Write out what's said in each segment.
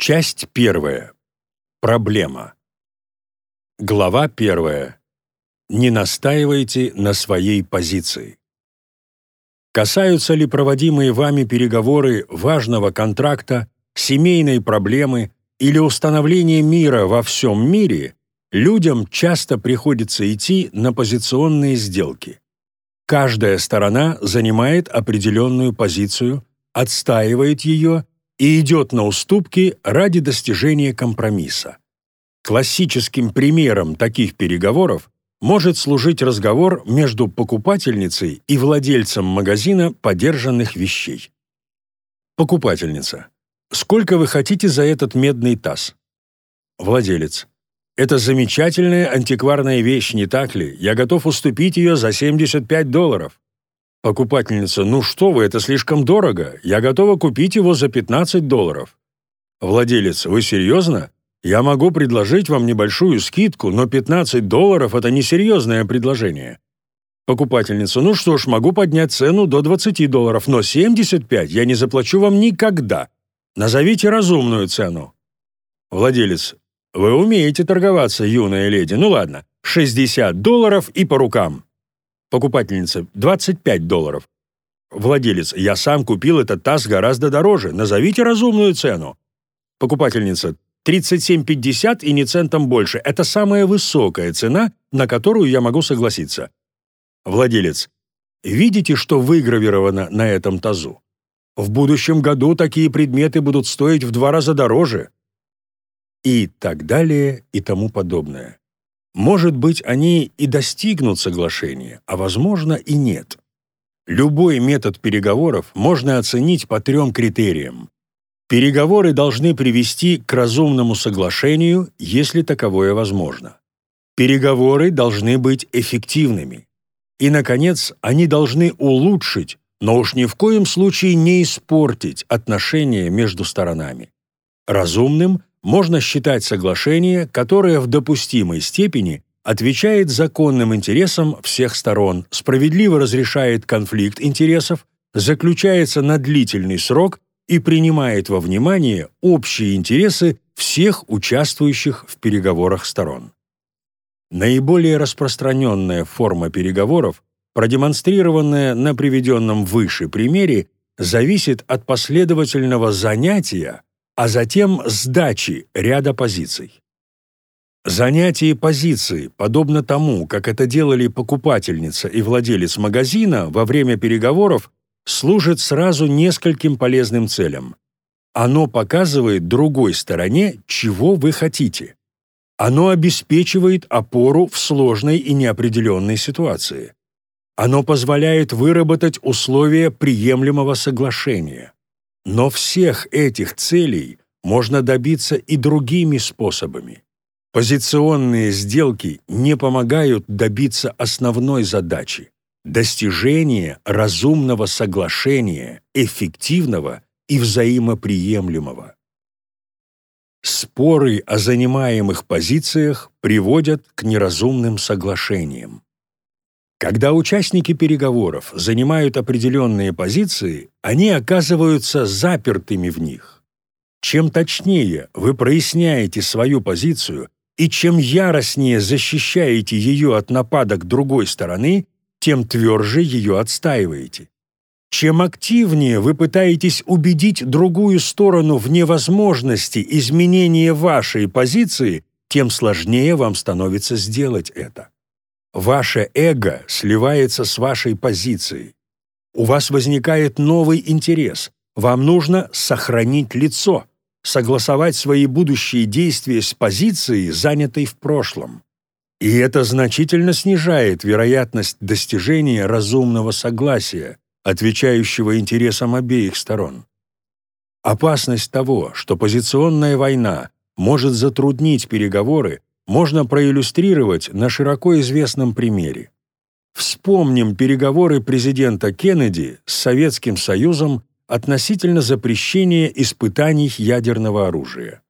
Часть первая. Проблема. Глава первая. Не настаивайте на своей позиции. Касаются ли проводимые вами переговоры важного контракта, семейной проблемы или установления мира во всем мире, людям часто приходится идти на позиционные сделки. Каждая сторона занимает определенную позицию, отстаивает ее и идет на уступки ради достижения компромисса. Классическим примером таких переговоров может служить разговор между покупательницей и владельцем магазина подержанных вещей. Покупательница. «Сколько вы хотите за этот медный таз?» Владелец. «Это замечательная антикварная вещь, не так ли? Я готов уступить ее за 75 долларов». Покупательница, ну что вы, это слишком дорого. Я готова купить его за 15 долларов. Владелец, вы серьезно? Я могу предложить вам небольшую скидку, но 15 долларов – это несерьезное предложение. Покупательница, ну что ж, могу поднять цену до 20 долларов, но 75 я не заплачу вам никогда. Назовите разумную цену. Владелец, вы умеете торговаться, юная леди. Ну ладно, 60 долларов и по рукам. Покупательница – 25 долларов. Владелец – я сам купил этот таз гораздо дороже. Назовите разумную цену. Покупательница – 37,50 и не центом больше. Это самая высокая цена, на которую я могу согласиться. Владелец. Видите, что выгравировано на этом тазу? В будущем году такие предметы будут стоить в два раза дороже. И так далее и тому подобное. Может быть, они и достигнут соглашения, а возможно и нет. Любой метод переговоров можно оценить по трем критериям. Переговоры должны привести к разумному соглашению, если таковое возможно. Переговоры должны быть эффективными. И, наконец, они должны улучшить, но уж ни в коем случае не испортить отношения между сторонами. Разумным можно считать соглашение, которое в допустимой степени отвечает законным интересам всех сторон, справедливо разрешает конфликт интересов, заключается на длительный срок и принимает во внимание общие интересы всех участвующих в переговорах сторон. Наиболее распространенная форма переговоров, продемонстрированная на приведенном выше примере, зависит от последовательного занятия а затем сдачи ряда позиций. Занятие позиции, подобно тому, как это делали покупательница и владелец магазина во время переговоров, служит сразу нескольким полезным целям. Оно показывает другой стороне, чего вы хотите. Оно обеспечивает опору в сложной и неопределенной ситуации. Оно позволяет выработать условия приемлемого соглашения. Но всех этих целей можно добиться и другими способами. Позиционные сделки не помогают добиться основной задачи – достижения разумного соглашения, эффективного и взаимоприемлемого. Споры о занимаемых позициях приводят к неразумным соглашениям. Когда участники переговоров занимают определенные позиции, они оказываются запертыми в них. Чем точнее вы проясняете свою позицию и чем яростнее защищаете ее от нападок другой стороны, тем тверже ее отстаиваете. Чем активнее вы пытаетесь убедить другую сторону в невозможности изменения вашей позиции, тем сложнее вам становится сделать это. Ваше эго сливается с вашей позицией. У вас возникает новый интерес. Вам нужно сохранить лицо, согласовать свои будущие действия с позицией, занятой в прошлом. И это значительно снижает вероятность достижения разумного согласия, отвечающего интересам обеих сторон. Опасность того, что позиционная война может затруднить переговоры, можно проиллюстрировать на широко известном примере. Вспомним переговоры президента Кеннеди с Советским Союзом относительно запрещения испытаний ядерного оружия.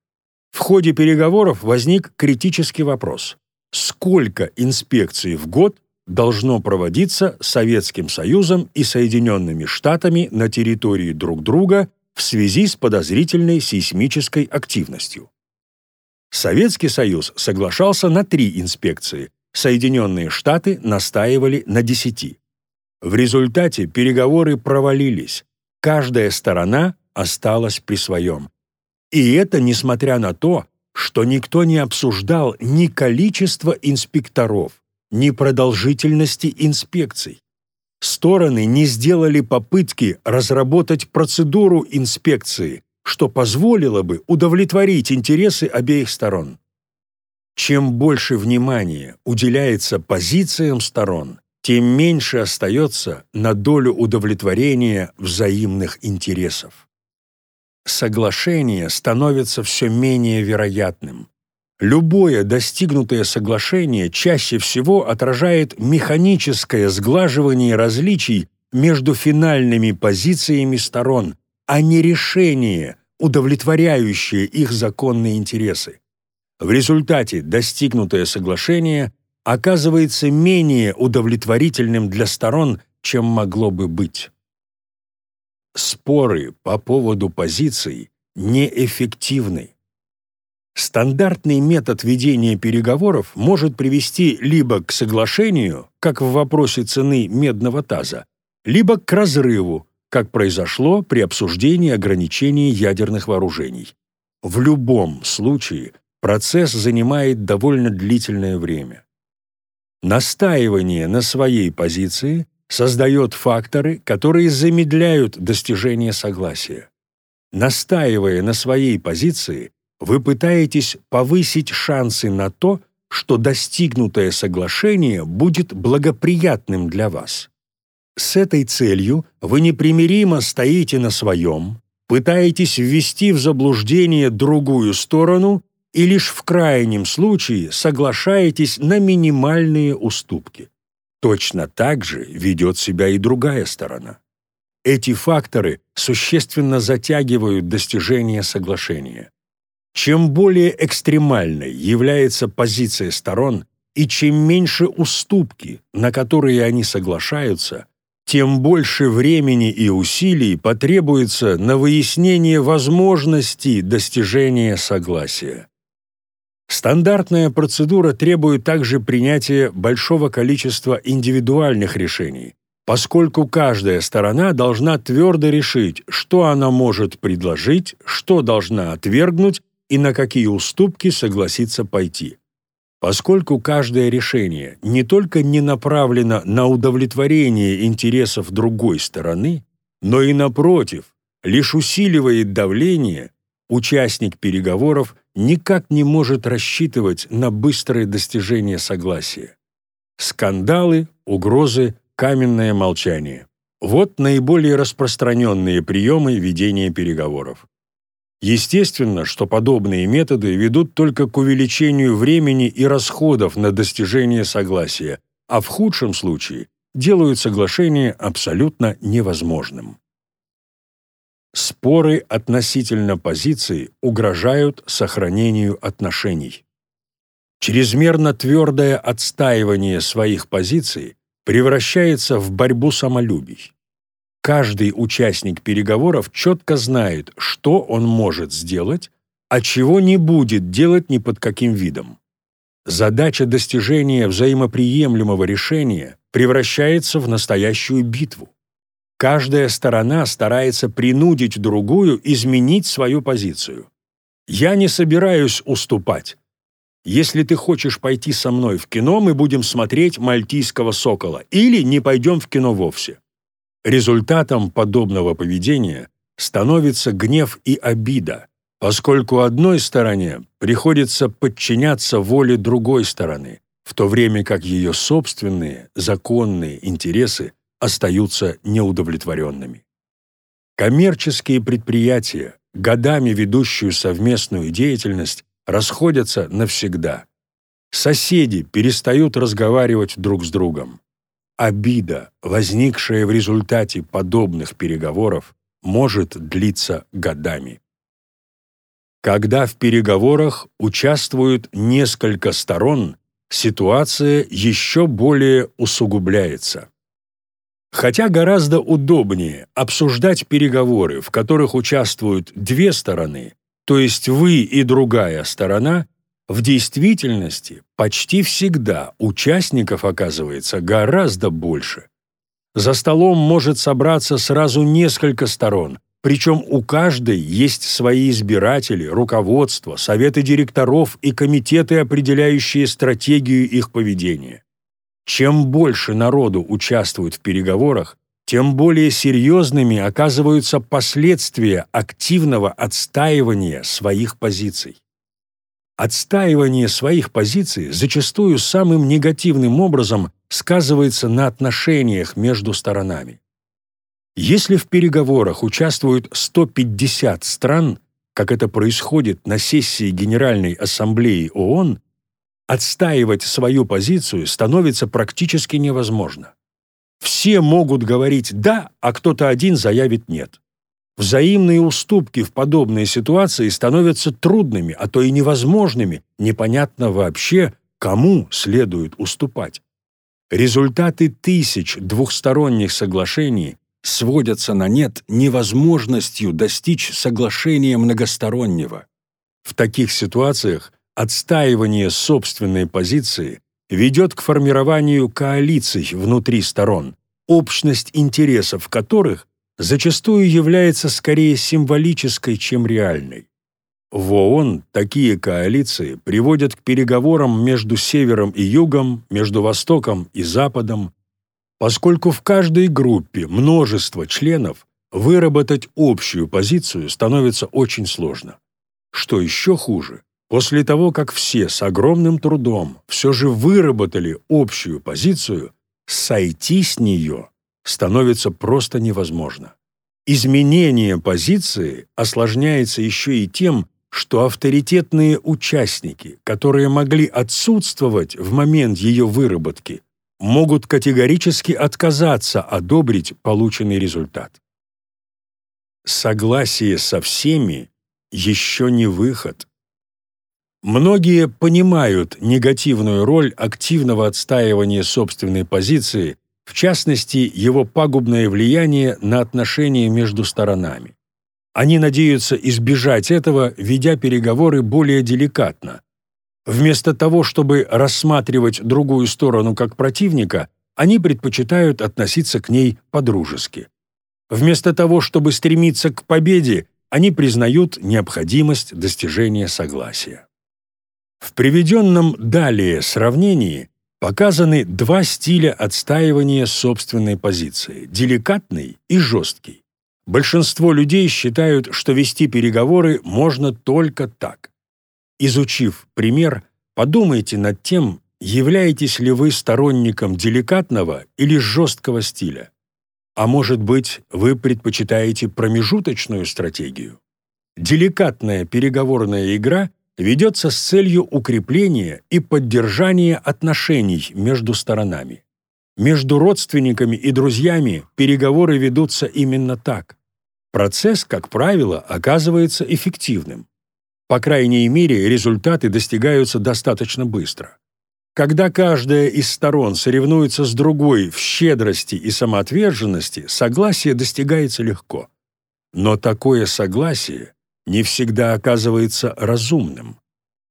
В ходе переговоров возник критический вопрос. Сколько инспекций в год должно проводиться Советским Союзом и Соединенными Штатами на территории друг друга в связи с подозрительной сейсмической активностью. Советский Союз соглашался на три инспекции, Соединенные Штаты настаивали на десяти. В результате переговоры провалились, каждая сторона осталась при своем. И это несмотря на то, что никто не обсуждал ни количество инспекторов, ни продолжительности инспекций. Стороны не сделали попытки разработать процедуру инспекции, что позволило бы удовлетворить интересы обеих сторон. Чем больше внимания уделяется позициям сторон, тем меньше остается на долю удовлетворения взаимных интересов. Соглашение становится все менее вероятным. Любое достигнутое соглашение чаще всего отражает механическое сглаживание различий между финальными позициями сторон, а не решение, удовлетворяющее их законные интересы. В результате достигнутое соглашение оказывается менее удовлетворительным для сторон, чем могло бы быть. Споры по поводу позиций неэффективны. Стандартный метод ведения переговоров может привести либо к соглашению, как в вопросе цены медного таза, либо к разрыву, как произошло при обсуждении ограничений ядерных вооружений. В любом случае процесс занимает довольно длительное время. Настаивание на своей позиции создает факторы, которые замедляют достижение согласия. Настаивая на своей позиции, вы пытаетесь повысить шансы на то, что достигнутое соглашение будет благоприятным для вас. С этой целью вы непримиримо стоите на своем, пытаетесь ввести в заблуждение другую сторону и лишь в крайнем случае соглашаетесь на минимальные уступки. Точно так же ведет себя и другая сторона. Эти факторы существенно затягивают достижение соглашения. Чем более экстремальной является позиция сторон и чем меньше уступки, на которые они соглашаются, тем больше времени и усилий потребуется на выяснение возможности достижения согласия. Стандартная процедура требует также принятия большого количества индивидуальных решений, поскольку каждая сторона должна твердо решить, что она может предложить, что должна отвергнуть и на какие уступки согласиться пойти. Поскольку каждое решение не только не направлено на удовлетворение интересов другой стороны, но и, напротив, лишь усиливает давление, участник переговоров никак не может рассчитывать на быстрое достижение согласия. Скандалы, угрозы, каменное молчание. Вот наиболее распространенные приемы ведения переговоров. Естественно, что подобные методы ведут только к увеличению времени и расходов на достижение согласия, а в худшем случае делают соглашение абсолютно невозможным. Споры относительно позиций угрожают сохранению отношений. Чрезмерно твердое отстаивание своих позиций превращается в борьбу самолюбий. Каждый участник переговоров четко знает, что он может сделать, а чего не будет делать ни под каким видом. Задача достижения взаимоприемлемого решения превращается в настоящую битву. Каждая сторона старается принудить другую изменить свою позицию. Я не собираюсь уступать. Если ты хочешь пойти со мной в кино, мы будем смотреть «Мальтийского сокола» или не пойдем в кино вовсе. Результатом подобного поведения становится гнев и обида, поскольку одной стороне приходится подчиняться воле другой стороны, в то время как ее собственные законные интересы остаются неудовлетворенными. Коммерческие предприятия, годами ведущие совместную деятельность, расходятся навсегда. Соседи перестают разговаривать друг с другом. Обида, возникшая в результате подобных переговоров, может длиться годами. Когда в переговорах участвуют несколько сторон, ситуация еще более усугубляется. Хотя гораздо удобнее обсуждать переговоры, в которых участвуют две стороны, то есть вы и другая сторона, в действительности почти всегда участников оказывается гораздо больше. За столом может собраться сразу несколько сторон, причем у каждой есть свои избиратели, руководство, советы директоров и комитеты, определяющие стратегию их поведения. Чем больше народу участвует в переговорах, тем более серьезными оказываются последствия активного отстаивания своих позиций. Отстаивание своих позиций зачастую самым негативным образом сказывается на отношениях между сторонами. Если в переговорах участвуют 150 стран, как это происходит на сессии Генеральной Ассамблеи ООН, отстаивать свою позицию становится практически невозможно. Все могут говорить «да», а кто-то один заявит «нет». Взаимные уступки в подобной ситуации становятся трудными, а то и невозможными, непонятно вообще, кому следует уступать. Результаты тысяч двухсторонних соглашений сводятся на нет невозможностью достичь соглашения многостороннего. В таких ситуациях отстаивание собственной позиции ведет к формированию коалиций внутри сторон, общность интересов которых зачастую является скорее символической, чем реальной. В ООН такие коалиции приводят к переговорам между Севером и Югом, между Востоком и Западом, поскольку в каждой группе множество членов выработать общую позицию становится очень сложно. Что еще хуже, после того, как все с огромным трудом все же выработали общую позицию, сойти с нее становится просто невозможно. Изменение позиции осложняется еще и тем, что авторитетные участники, которые могли отсутствовать в момент ее выработки, могут категорически отказаться одобрить полученный результат. Согласие со всеми еще не выход. Многие понимают негативную роль активного отстаивания собственной позиции, в частности, его пагубное влияние на отношения между сторонами. Они надеются избежать этого, ведя переговоры более деликатно. Вместо того, чтобы рассматривать другую сторону как противника, они предпочитают относиться к ней по-дружески. Вместо того, чтобы стремиться к победе, они признают необходимость достижения согласия. В приведенном далее сравнении показаны два стиля отстаивания собственной позиции – деликатный и жесткий. Большинство людей считают, что вести переговоры можно только так. Изучив пример, подумайте над тем, являетесь ли вы сторонником деликатного или жесткого стиля. А может быть, вы предпочитаете промежуточную стратегию? Деликатная переговорная игра ведется с целью укрепления и поддержания отношений между сторонами. Между родственниками и друзьями переговоры ведутся именно так. Процесс, как правило, оказывается эффективным. По крайней мере, результаты достигаются достаточно быстро. Когда каждая из сторон соревнуется с другой в щедрости и самоотверженности, согласие достигается легко. Но такое согласие не всегда оказывается разумным.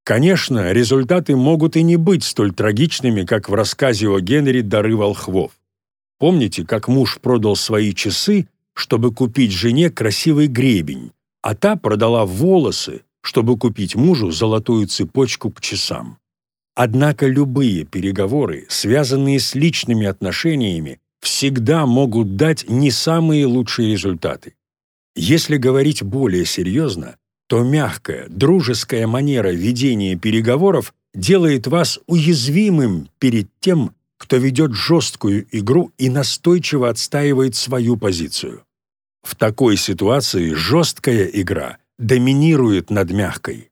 Конечно, результаты могут и не быть столь трагичными, как в рассказе о Генри «Дары волхвов». Помните, как муж продал свои часы, чтобы купить жене красивый гребень, а та продала волосы, чтобы купить мужу золотую цепочку к часам. Однако любые переговоры, связанные с личными отношениями, всегда могут дать не самые лучшие результаты. Если говорить более серьезно, то мягкая, дружеская манера ведения переговоров делает вас уязвимым перед тем, кто ведет жесткую игру и настойчиво отстаивает свою позицию. В такой ситуации жесткая игра доминирует над мягкой.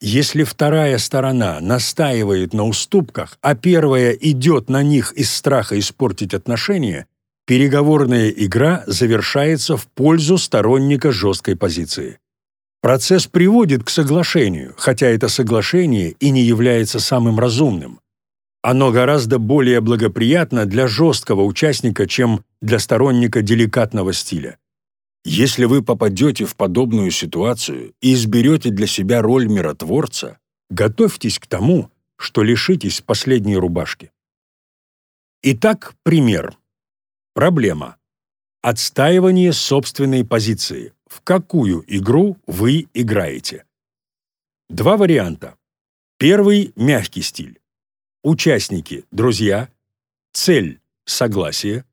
Если вторая сторона настаивает на уступках, а первая идет на них из страха испортить отношения, переговорная игра завершается в пользу сторонника жесткой позиции. Процесс приводит к соглашению, хотя это соглашение и не является самым разумным. Оно гораздо более благоприятно для жесткого участника, чем для сторонника деликатного стиля. Если вы попадете в подобную ситуацию и изберете для себя роль миротворца, готовьтесь к тому, что лишитесь последней рубашки. Итак, пример. Проблема. Отстаивание собственной позиции. В какую игру вы играете? Два варианта. Первый – мягкий стиль. Участники – друзья. Цель – согласие.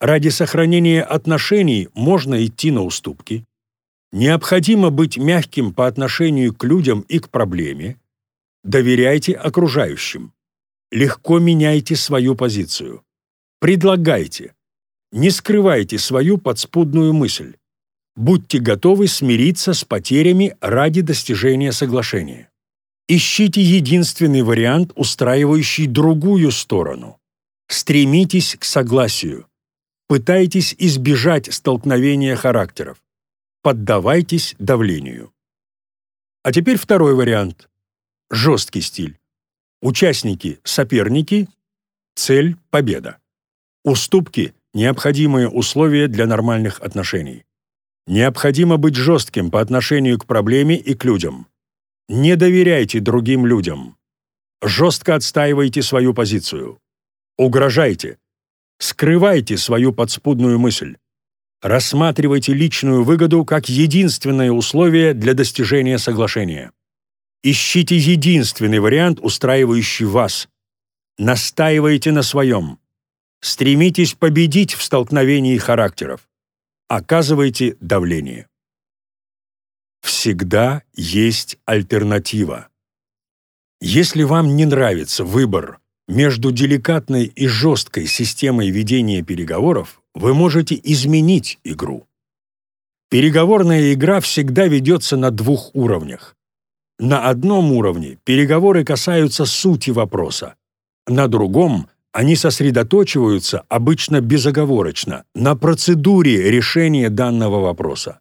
Ради сохранения отношений можно идти на уступки. Необходимо быть мягким по отношению к людям и к проблеме. Доверяйте окружающим. Легко меняйте свою позицию. Предлагайте. Не скрывайте свою подспудную мысль. Будьте готовы смириться с потерями ради достижения соглашения. Ищите единственный вариант, устраивающий другую сторону. Стремитесь к согласию. Пытайтесь избежать столкновения характеров. Поддавайтесь давлению. А теперь второй вариант. Жесткий стиль. Участники – соперники, цель – победа. Уступки – необходимые условия для нормальных отношений. Необходимо быть жестким по отношению к проблеме и к людям. Не доверяйте другим людям. Жестко отстаивайте свою позицию. Угрожайте. Скрывайте свою подспудную мысль. Рассматривайте личную выгоду как единственное условие для достижения соглашения. Ищите единственный вариант, устраивающий вас. Настаивайте на своем. Стремитесь победить в столкновении характеров. Оказывайте давление всегда есть альтернатива. Если вам не нравится выбор между деликатной и жесткой системой ведения переговоров, вы можете изменить игру. Переговорная игра всегда ведется на двух уровнях. На одном уровне переговоры касаются сути вопроса, на другом они сосредоточиваются обычно безоговорочно на процедуре решения данного вопроса.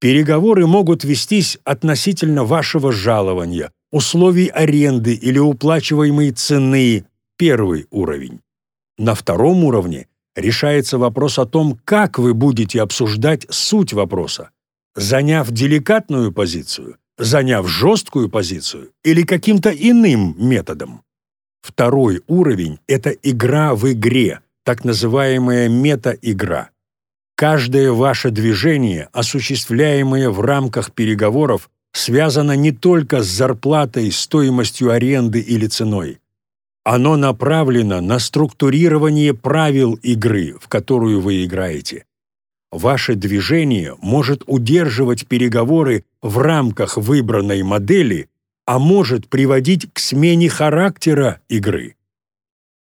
Переговоры могут вестись относительно вашего жалования, условий аренды или уплачиваемой цены – первый уровень. На втором уровне решается вопрос о том, как вы будете обсуждать суть вопроса, заняв деликатную позицию, заняв жесткую позицию или каким-то иным методом. Второй уровень – это игра в игре, так называемая мета-игра. Каждое ваше движение, осуществляемое в рамках переговоров, связано не только с зарплатой, стоимостью аренды или ценой. Оно направлено на структурирование правил игры, в которую вы играете. Ваше движение может удерживать переговоры в рамках выбранной модели, а может приводить к смене характера игры.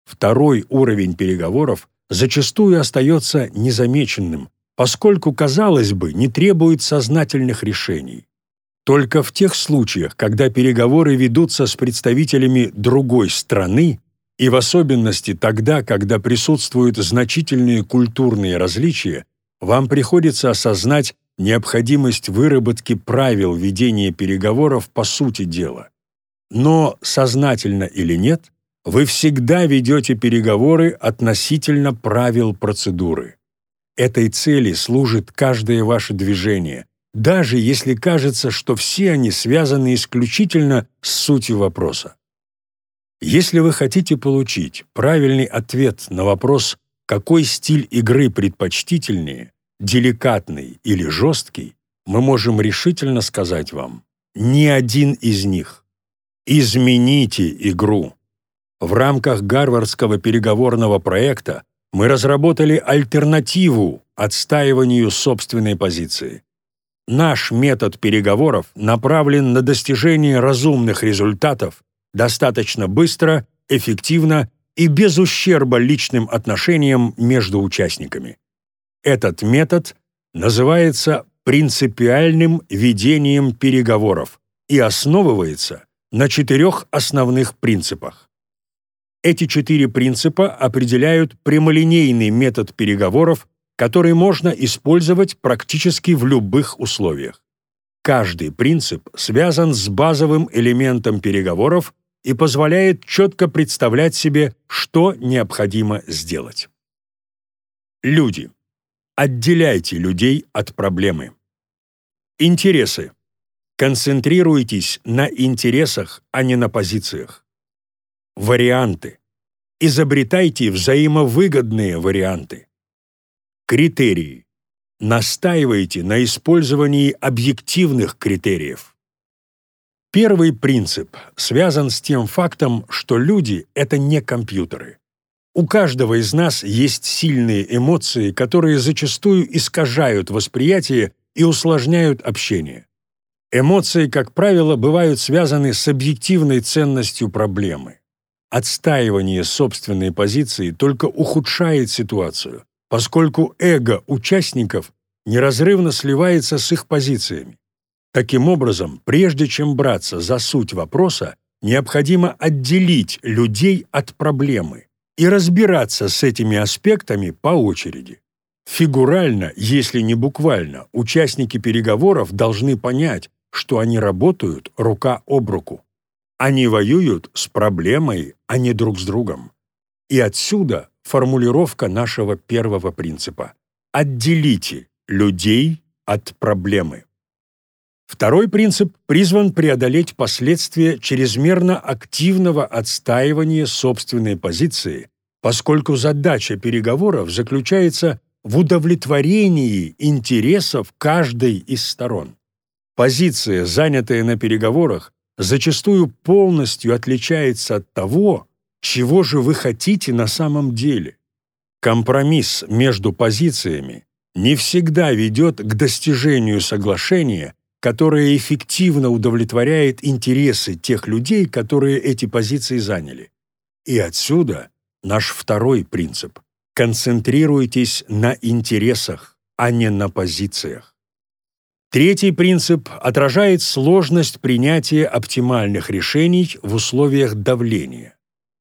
Второй уровень переговоров зачастую остается незамеченным, поскольку, казалось бы, не требует сознательных решений. Только в тех случаях, когда переговоры ведутся с представителями другой страны, и в особенности тогда, когда присутствуют значительные культурные различия, вам приходится осознать необходимость выработки правил ведения переговоров по сути дела. Но, сознательно или нет, вы всегда ведете переговоры относительно правил процедуры. Этой цели служит каждое ваше движение, даже если кажется, что все они связаны исключительно с сутью вопроса. Если вы хотите получить правильный ответ на вопрос, какой стиль игры предпочтительнее, деликатный или жесткий, мы можем решительно сказать вам – ни один из них. Измените игру. В рамках Гарвардского переговорного проекта мы разработали альтернативу отстаиванию собственной позиции. Наш метод переговоров направлен на достижение разумных результатов достаточно быстро, эффективно и без ущерба личным отношениям между участниками. Этот метод называется принципиальным ведением переговоров и основывается на четырех основных принципах. Эти четыре принципа определяют прямолинейный метод переговоров, который можно использовать практически в любых условиях. Каждый принцип связан с базовым элементом переговоров и позволяет четко представлять себе, что необходимо сделать. Люди. Отделяйте людей от проблемы. Интересы. Концентрируйтесь на интересах, а не на позициях. Варианты. Изобретайте взаимовыгодные варианты. Критерии. Настаивайте на использовании объективных критериев. Первый принцип связан с тем фактом, что люди — это не компьютеры. У каждого из нас есть сильные эмоции, которые зачастую искажают восприятие и усложняют общение. Эмоции, как правило, бывают связаны с объективной ценностью проблемы. Отстаивание собственной позиции только ухудшает ситуацию, поскольку эго участников неразрывно сливается с их позициями. Таким образом, прежде чем браться за суть вопроса, необходимо отделить людей от проблемы и разбираться с этими аспектами по очереди. Фигурально, если не буквально, участники переговоров должны понять, что они работают рука об руку. Они воюют с проблемой, а не друг с другом. И отсюда формулировка нашего первого принципа. Отделите людей от проблемы. Второй принцип призван преодолеть последствия чрезмерно активного отстаивания собственной позиции, поскольку задача переговоров заключается в удовлетворении интересов каждой из сторон. Позиция, занятая на переговорах, зачастую полностью отличается от того, чего же вы хотите на самом деле. Компромисс между позициями не всегда ведет к достижению соглашения, которое эффективно удовлетворяет интересы тех людей, которые эти позиции заняли. И отсюда наш второй принцип. Концентрируйтесь на интересах, а не на позициях. Третий принцип отражает сложность принятия оптимальных решений в условиях давления.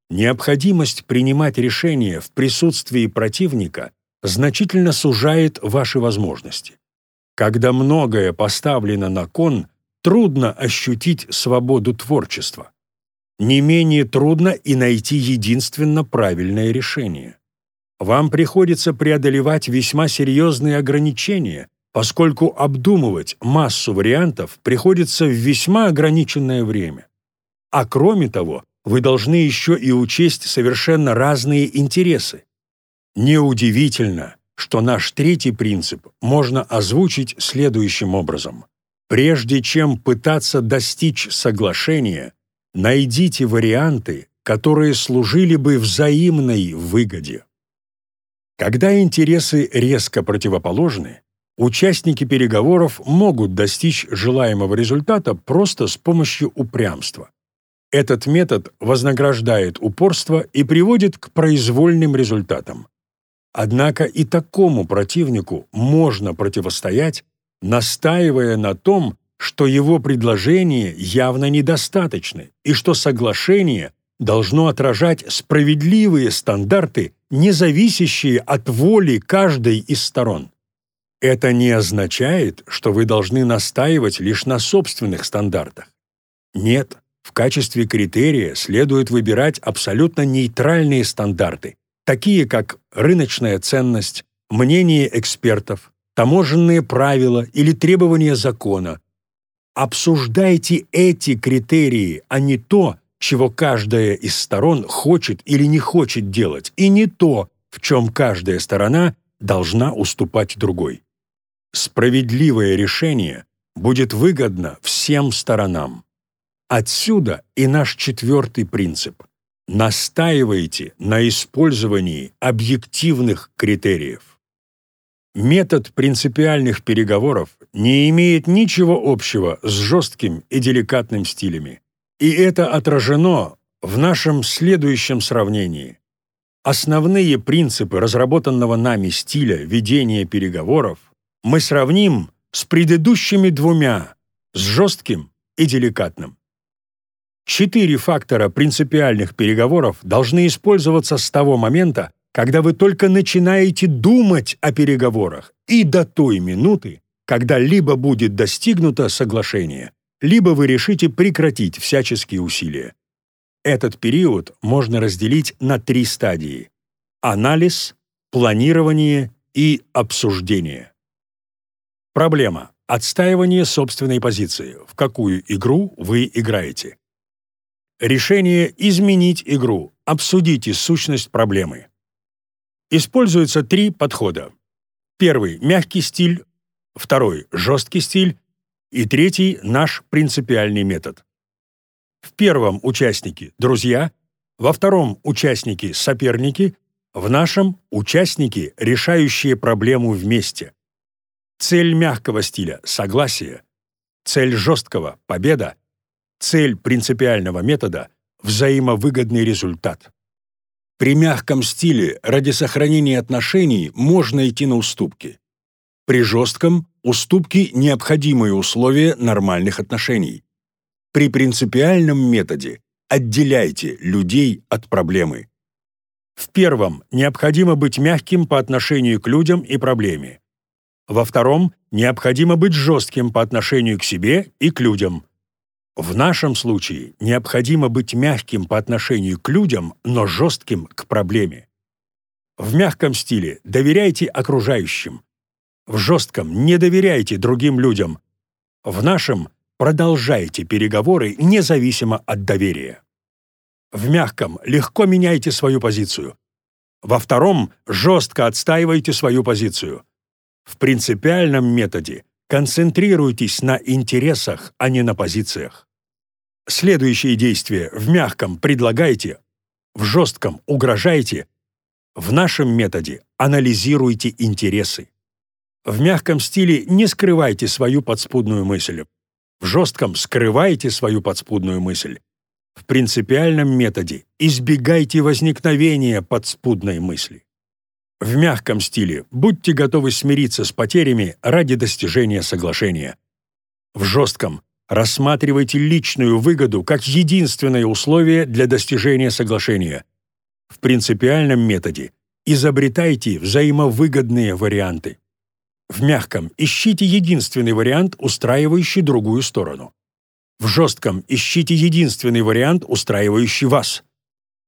Необходимость принимать решения в присутствии противника значительно сужает ваши возможности. Когда многое поставлено на кон, трудно ощутить свободу творчества. Не менее трудно и найти единственно правильное решение. Вам приходится преодолевать весьма серьезные ограничения, поскольку обдумывать массу вариантов приходится в весьма ограниченное время. А кроме того, вы должны еще и учесть совершенно разные интересы. Неудивительно, что наш третий принцип можно озвучить следующим образом. Прежде чем пытаться достичь соглашения, найдите варианты, которые служили бы взаимной выгоде. Когда интересы резко противоположны, Участники переговоров могут достичь желаемого результата просто с помощью упрямства. Этот метод вознаграждает упорство и приводит к произвольным результатам. Однако и такому противнику можно противостоять, настаивая на том, что его предложения явно недостаточны и что соглашение должно отражать справедливые стандарты, не зависящие от воли каждой из сторон. Это не означает, что вы должны настаивать лишь на собственных стандартах. Нет, в качестве критерия следует выбирать абсолютно нейтральные стандарты, такие как рыночная ценность, мнение экспертов, таможенные правила или требования закона. Обсуждайте эти критерии, а не то, чего каждая из сторон хочет или не хочет делать, и не то, в чем каждая сторона должна уступать другой справедливое решение будет выгодно всем сторонам. Отсюда и наш четвертый принцип. Настаивайте на использовании объективных критериев. Метод принципиальных переговоров не имеет ничего общего с жестким и деликатным стилями. И это отражено в нашем следующем сравнении. Основные принципы разработанного нами стиля ведения переговоров мы сравним с предыдущими двумя, с жестким и деликатным. Четыре фактора принципиальных переговоров должны использоваться с того момента, когда вы только начинаете думать о переговорах, и до той минуты, когда либо будет достигнуто соглашение, либо вы решите прекратить всяческие усилия. этот период можно разделить на три стадии – анализ, планирование и обсуждение. Проблема – отстаивание собственной позиции, в какую игру вы играете. Решение изменить игру, обсудите сущность проблемы. Используются три подхода. Первый – мягкий стиль, второй – жесткий стиль и третий – наш принципиальный метод. В первом участники – друзья, во втором – участники – соперники, в нашем – участники, решающие проблему вместе. Цель мягкого стиля – согласие, цель жесткого – победа, цель принципиального метода – взаимовыгодный результат. При мягком стиле ради сохранения отношений можно идти на уступки. При жестком – уступки – необходимые условия нормальных отношений. При принципиальном методе отделяйте людей от проблемы. В первом необходимо быть мягким по отношению к людям и проблеме. Во втором необходимо быть жестким по отношению к себе и к людям. В нашем случае необходимо быть мягким по отношению к людям, но жестким к проблеме. В мягком стиле доверяйте окружающим. В жестком не доверяйте другим людям. В нашем Продолжайте переговоры независимо от доверия. В мягком легко меняйте свою позицию. Во втором жестко отстаивайте свою позицию. В принципиальном методе концентрируйтесь на интересах, а не на позициях. Следующие действия в мягком предлагайте, в жестком угрожайте, в нашем методе анализируйте интересы. В мягком стиле не скрывайте свою подспудную мысль. В жестком скрывайте свою подспудную мысль. В принципиальном методе избегайте возникновения подспудной мысли. В мягком стиле будьте готовы смириться с потерями ради достижения соглашения. В жестком рассматривайте личную выгоду как единственное условие для достижения соглашения. В принципиальном методе изобретайте взаимовыгодные варианты. В мягком ищите единственный вариант, устраивающий другую сторону. В жестком ищите единственный вариант, устраивающий вас.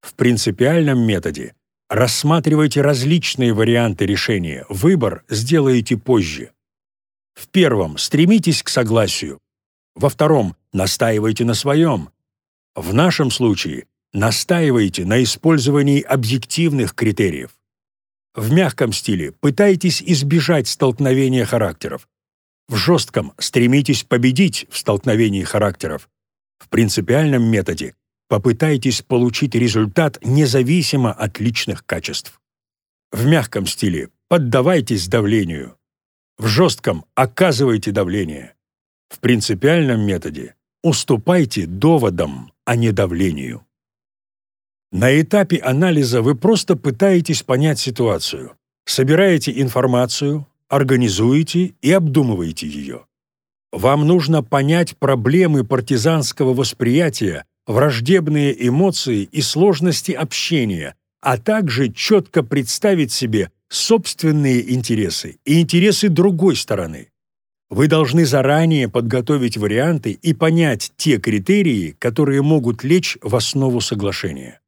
В принципиальном методе рассматривайте различные варианты решения, выбор сделаете позже. В первом стремитесь к согласию. Во втором настаивайте на своем. В нашем случае настаивайте на использовании объективных критериев. В мягком стиле пытайтесь избежать столкновения характеров. В жестком стремитесь победить в столкновении характеров. В принципиальном методе попытайтесь получить результат независимо от личных качеств. В мягком стиле поддавайтесь давлению. В жестком оказывайте давление. В принципиальном методе уступайте доводам, а не давлению. На этапе анализа вы просто пытаетесь понять ситуацию, собираете информацию, организуете и обдумываете ее. Вам нужно понять проблемы партизанского восприятия, враждебные эмоции и сложности общения, а также четко представить себе собственные интересы и интересы другой стороны. Вы должны заранее подготовить варианты и понять те критерии, которые могут лечь в основу соглашения.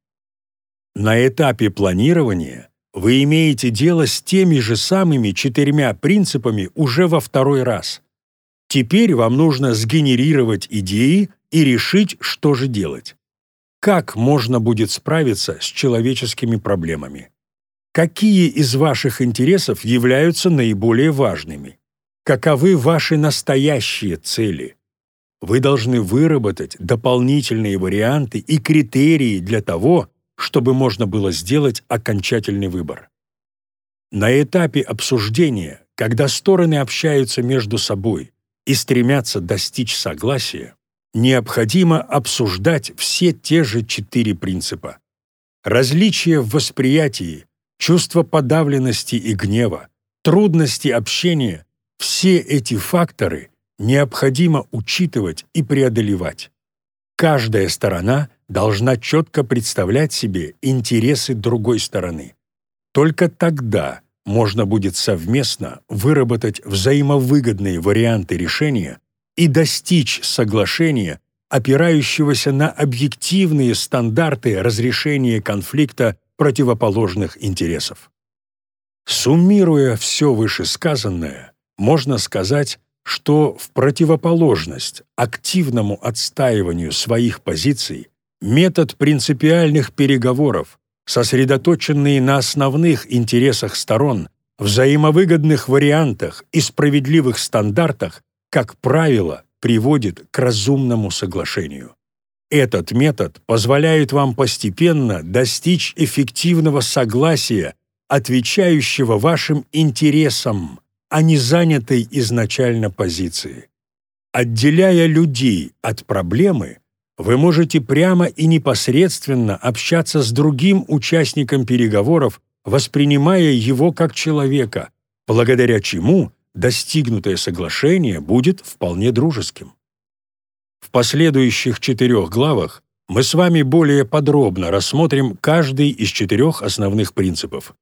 На этапе планирования вы имеете дело с теми же самыми четырьмя принципами уже во второй раз. Теперь вам нужно сгенерировать идеи и решить, что же делать. Как можно будет справиться с человеческими проблемами? Какие из ваших интересов являются наиболее важными? Каковы ваши настоящие цели? Вы должны выработать дополнительные варианты и критерии для того, чтобы можно было сделать окончательный выбор. На этапе обсуждения, когда стороны общаются между собой и стремятся достичь согласия, необходимо обсуждать все те же четыре принципа. Различия в восприятии, чувство подавленности и гнева, трудности общения – все эти факторы необходимо учитывать и преодолевать. Каждая сторона должна четко представлять себе интересы другой стороны. Только тогда можно будет совместно выработать взаимовыгодные варианты решения и достичь соглашения опирающегося на объективные стандарты разрешения конфликта противоположных интересов. Суммируя все вышесказанное, можно сказать, что в противоположность активному отстаиванию своих позиций метод принципиальных переговоров, сосредоточенный на основных интересах сторон, взаимовыгодных вариантах и справедливых стандартах, как правило, приводит к разумному соглашению. Этот метод позволяет вам постепенно достичь эффективного согласия, отвечающего вашим интересам, а не занятой изначально позиции. Отделяя людей от проблемы, вы можете прямо и непосредственно общаться с другим участником переговоров, воспринимая его как человека, благодаря чему достигнутое соглашение будет вполне дружеским. В последующих четырех главах мы с вами более подробно рассмотрим каждый из четырех основных принципов.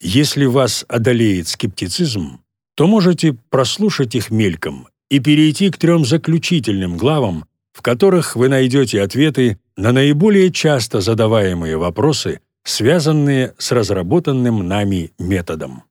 Если вас одолеет скептицизм, то можете прослушать их мельком и перейти к трем заключительным главам, в которых вы найдете ответы на наиболее часто задаваемые вопросы, связанные с разработанным нами методом.